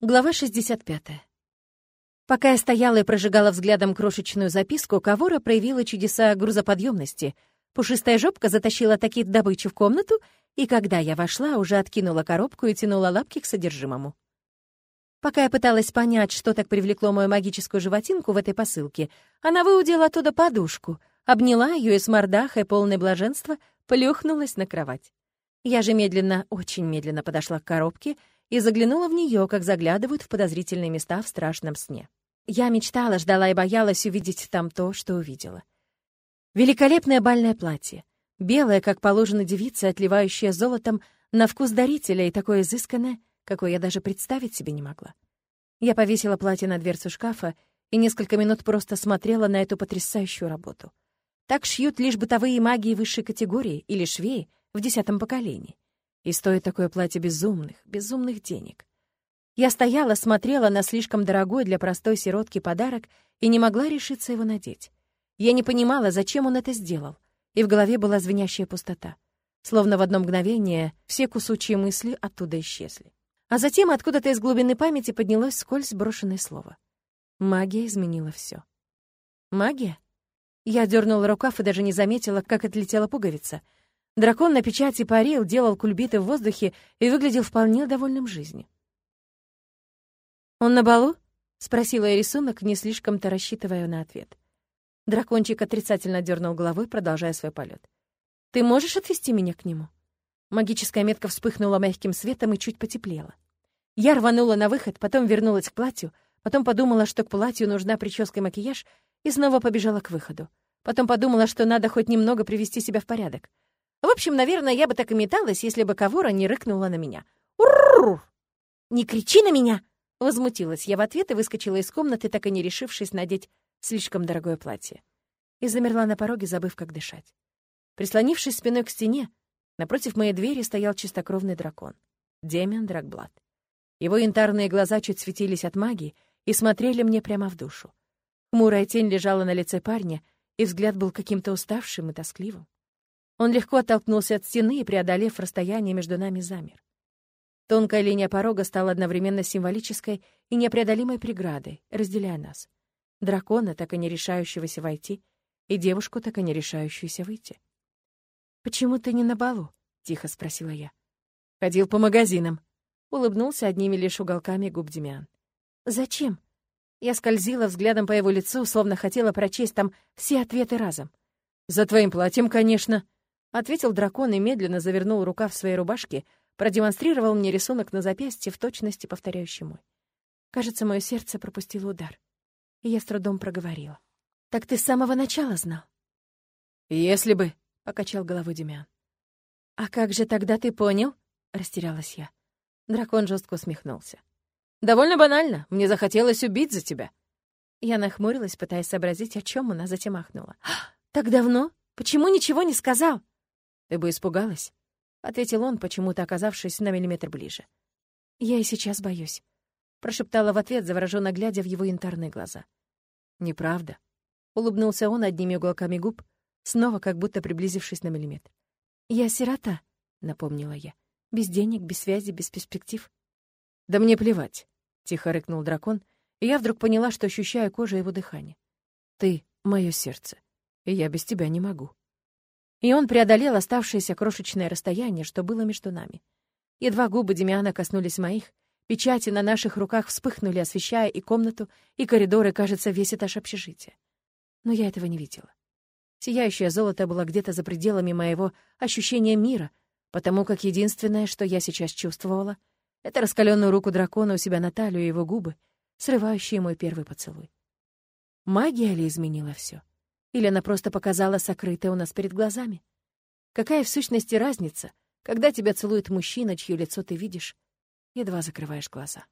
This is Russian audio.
Глава 65. Пока я стояла и прожигала взглядом крошечную записку, Кавора проявила чудеса грузоподъемности. Пушистая жопка затащила таки добычу в комнату, и когда я вошла, уже откинула коробку и тянула лапки к содержимому. Пока я пыталась понять, что так привлекло мою магическую животинку в этой посылке, она выудила оттуда подушку, обняла ее и с мордахой, полной блаженства, плюхнулась на кровать. Я же медленно, очень медленно подошла к коробке — и заглянула в нее, как заглядывают в подозрительные места в страшном сне. Я мечтала, ждала и боялась увидеть там то, что увидела. Великолепное бальное платье, белое, как положено девице, отливающее золотом, на вкус дарителя и такое изысканное, какое я даже представить себе не могла. Я повесила платье на дверцу шкафа и несколько минут просто смотрела на эту потрясающую работу. Так шьют лишь бытовые магии высшей категории или швеи в десятом поколении. И стоит такое платье безумных, безумных денег. Я стояла, смотрела на слишком дорогой для простой сиротки подарок и не могла решиться его надеть. Я не понимала, зачем он это сделал, и в голове была звенящая пустота. Словно в одно мгновение все кусучие мысли оттуда исчезли. А затем откуда-то из глубины памяти поднялось скользь брошенное слово. Магия изменила все. Магия? Я дернула рукав и даже не заметила, как отлетела пуговица — Дракон на печати парил, делал кульбиты в воздухе и выглядел вполне довольным жизнью. «Он на балу?» — спросила я рисунок, не слишком-то рассчитывая на ответ. Дракончик отрицательно дернул головой, продолжая свой полет. «Ты можешь отвести меня к нему?» Магическая метка вспыхнула мягким светом и чуть потеплела. Я рванула на выход, потом вернулась к платью, потом подумала, что к платью нужна прическа и макияж, и снова побежала к выходу. Потом подумала, что надо хоть немного привести себя в порядок. В общем, наверное, я бы так и металась, если бы Кавора не рыкнула на меня. «Урррр!» «Не кричи на меня!» Возмутилась я в ответ и выскочила из комнаты, так и не решившись надеть слишком дорогое платье. И замерла на пороге, забыв, как дышать. Прислонившись спиной к стене, напротив моей двери стоял чистокровный дракон. Демиан Драгблад. Его янтарные глаза чуть светились от магии и смотрели мне прямо в душу. Хмурая тень лежала на лице парня, и взгляд был каким-то уставшим и тоскливым. Он легко оттолкнулся от стены и, преодолев расстояние между нами, замер. Тонкая линия порога стала одновременно символической и непреодолимой преградой, разделяя нас. Дракона, так и не решающегося войти, и девушку, так и не решающуюся выйти. «Почему ты не на балу?» — тихо спросила я. «Ходил по магазинам», — улыбнулся одними лишь уголками губ Демиан. «Зачем?» Я скользила взглядом по его лицу, словно хотела прочесть там все ответы разом. «За твоим платьем, конечно», — ответил дракон и медленно завернул рукав своей рубашки, продемонстрировал мне рисунок на запястье в точности повторяющий мой. Кажется, мое сердце пропустило удар, и я с трудом проговорила. «Так ты с самого начала знал?» «Если бы», — покачал головой Демян. «А как же тогда ты понял?» — растерялась я. Дракон жестко усмехнулся. «Довольно банально. Мне захотелось убить за тебя». Я нахмурилась, пытаясь сообразить, о чем она затем ахнула. «Так давно? Почему ничего не сказал?» «Ты бы испугалась?» — ответил он, почему-то оказавшись на миллиметр ближе. «Я и сейчас боюсь», — прошептала в ответ, завороженно глядя в его янтарные глаза. «Неправда», — улыбнулся он одними уголками губ, снова как будто приблизившись на миллиметр. «Я сирота», — напомнила я. «Без денег, без связи, без перспектив». «Да мне плевать», — тихо рыкнул дракон, и я вдруг поняла, что ощущаю кожей его дыхание. «Ты — мое сердце, и я без тебя не могу». И он преодолел оставшееся крошечное расстояние, что было между нами. Едва губы Демиана коснулись моих, печати на наших руках вспыхнули, освещая и комнату, и коридоры, кажется, весь этаж общежития. Но я этого не видела. Сияющее золото было где-то за пределами моего ощущения мира, потому как единственное, что я сейчас чувствовала, это раскаленную руку дракона у себя на талию и его губы, срывающие мой первый поцелуй. Магия ли изменила все? Или она просто показала сокрытое у нас перед глазами? Какая в сущности разница, когда тебя целует мужчина, чье лицо ты видишь, едва закрываешь глаза?